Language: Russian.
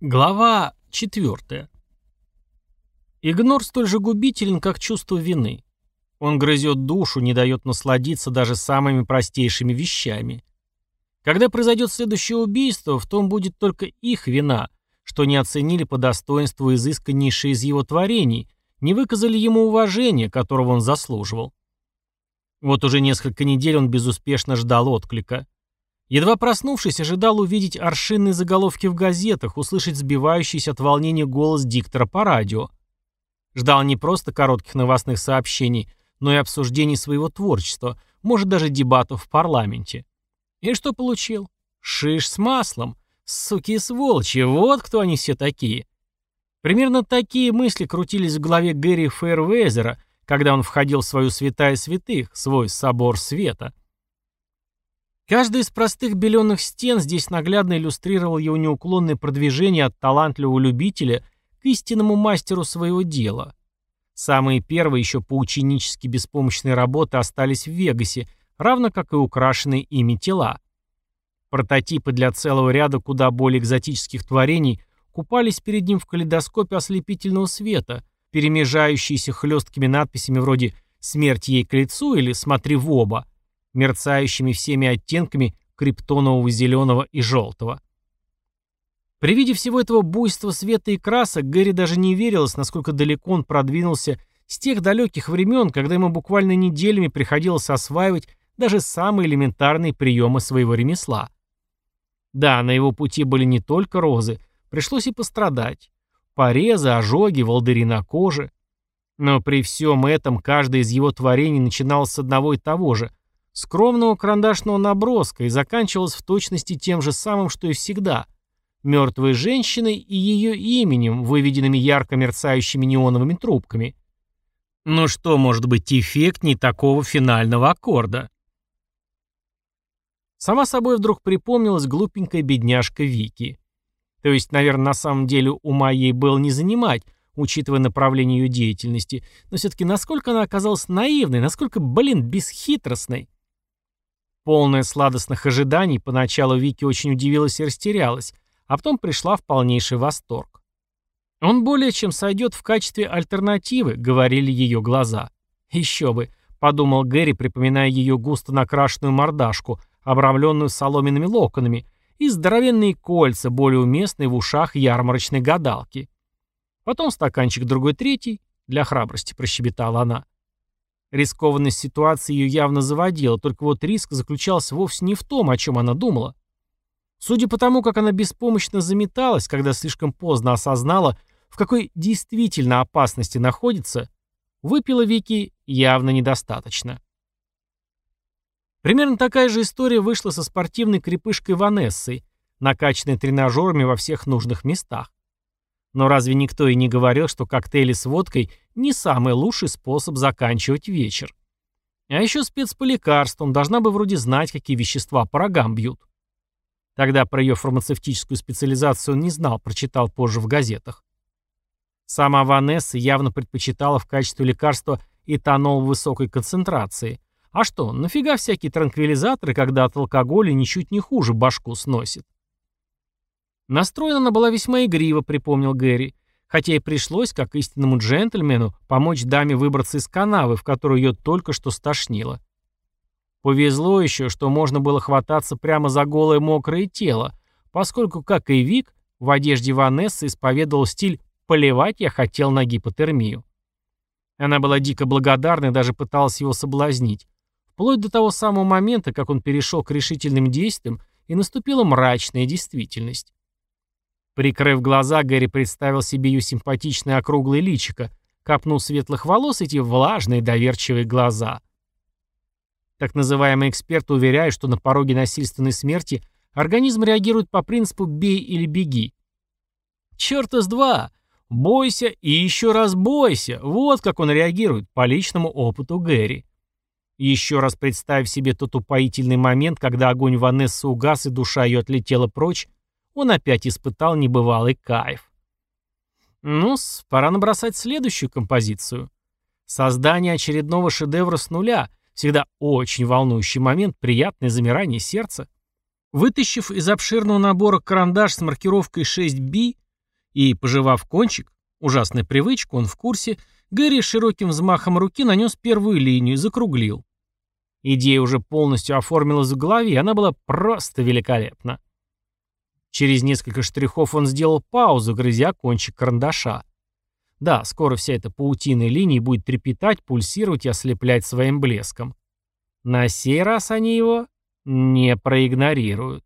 Глава 4. Игнор столь же губителен, как чувство вины. Он грызет душу, не дает насладиться даже самыми простейшими вещами. Когда произойдет следующее убийство, в том будет только их вина, что не оценили по достоинству изысканнейшие из его творений, не выказали ему уважения, которого он заслуживал. Вот уже несколько недель он безуспешно ждал отклика. Едва проснувшись, ожидал увидеть аршинные заголовки в газетах, услышать сбивающийся от волнения голос диктора по радио. Ждал не просто коротких новостных сообщений, но и обсуждений своего творчества, может даже дебатов в парламенте. И что получил? Шиш с маслом. Суки и сволочи, вот кто они все такие. Примерно такие мысли крутились в голове Гэри Фэрвезера, когда он входил в свою святая святых, свой собор света. Каждая из простых беленых стен здесь наглядно иллюстрировал его неуклонное продвижение от талантливого любителя к истинному мастеру своего дела. Самые первые еще поученически беспомощные работы остались в Вегасе, равно как и украшенные ими тела. Прототипы для целого ряда куда более экзотических творений купались перед ним в калейдоскопе ослепительного света, перемежающиеся хлесткими надписями вроде «Смерть ей к лицу» или «Смотри в оба», мерцающими всеми оттенками криптонового зеленого и желтого. При виде всего этого буйства света и красок Гэри даже не верилось, насколько далеко он продвинулся с тех далеких времен, когда ему буквально неделями приходилось осваивать даже самые элементарные приемы своего ремесла. Да, на его пути были не только розы, пришлось и пострадать. Порезы, ожоги, волдыри на коже. Но при всем этом каждое из его творений начиналось с одного и того же, скромного карандашного наброска и заканчивалась в точности тем же самым, что и всегда – мертвой женщиной и ее именем, выведенными ярко мерцающими неоновыми трубками. Но что может быть эффектней такого финального аккорда? Сама собой вдруг припомнилась глупенькая бедняжка Вики. То есть, наверное, на самом деле ума ей было не занимать, учитывая направление ее деятельности, но все-таки насколько она оказалась наивной, насколько, блин, бесхитростной. Полная сладостных ожиданий, поначалу Вики очень удивилась и растерялась, а потом пришла в полнейший восторг. «Он более чем сойдет в качестве альтернативы», — говорили ее глаза. «Еще бы», — подумал Гэри, припоминая ее густо накрашенную мордашку, обрамленную соломенными локонами, и здоровенные кольца, более уместные в ушах ярмарочной гадалки. Потом стаканчик другой третий, для храбрости прощебетала она. Рискованность ситуации ее явно заводила, только вот риск заключался вовсе не в том, о чем она думала. Судя по тому, как она беспомощно заметалась, когда слишком поздно осознала, в какой действительно опасности находится, выпила Вики явно недостаточно. Примерно такая же история вышла со спортивной крепышкой Ванессой, накачанной тренажерами во всех нужных местах. Но разве никто и не говорил, что коктейли с водкой не самый лучший способ заканчивать вечер? А еще спец по лекарствам должна бы вроде знать, какие вещества по рогам бьют. Тогда про ее фармацевтическую специализацию он не знал, прочитал позже в газетах. Сама Ванесса явно предпочитала в качестве лекарства этанол высокой концентрации. А что, нафига всякие транквилизаторы, когда от алкоголя ничуть не хуже башку сносит? Настроена она была весьма игриво, припомнил Гэри, хотя и пришлось, как истинному джентльмену, помочь даме выбраться из канавы, в которую ее только что стошнило. Повезло еще, что можно было хвататься прямо за голое мокрое тело, поскольку, как и Вик, в одежде Ванессы исповедовал стиль «поливать я хотел на гипотермию». Она была дико благодарна и даже пыталась его соблазнить, вплоть до того самого момента, как он перешел к решительным действиям, и наступила мрачная действительность. Прикрыв глаза, Гэри представил себе ее симпатичное округлое личико, капнул светлых волос эти влажные доверчивые глаза. Так называемые эксперты уверяют, что на пороге насильственной смерти организм реагирует по принципу «бей или беги». Черт из два! Бойся и еще раз бойся! Вот как он реагирует по личному опыту Гэри. Еще раз представь себе тот упоительный момент, когда огонь Ванессы угас и душа ее отлетела прочь, он опять испытал небывалый кайф. ну пора набросать следующую композицию. Создание очередного шедевра с нуля – всегда очень волнующий момент, приятное замирание сердца. Вытащив из обширного набора карандаш с маркировкой 6B, И, пожевав кончик, ужасная привычка, он в курсе, Гэри широким взмахом руки нанес первую линию и закруглил. Идея уже полностью оформилась в голове, и она была просто великолепна. Через несколько штрихов он сделал паузу, грызя кончик карандаша. Да, скоро вся эта паутина линий будет трепетать, пульсировать и ослеплять своим блеском. На сей раз они его не проигнорируют.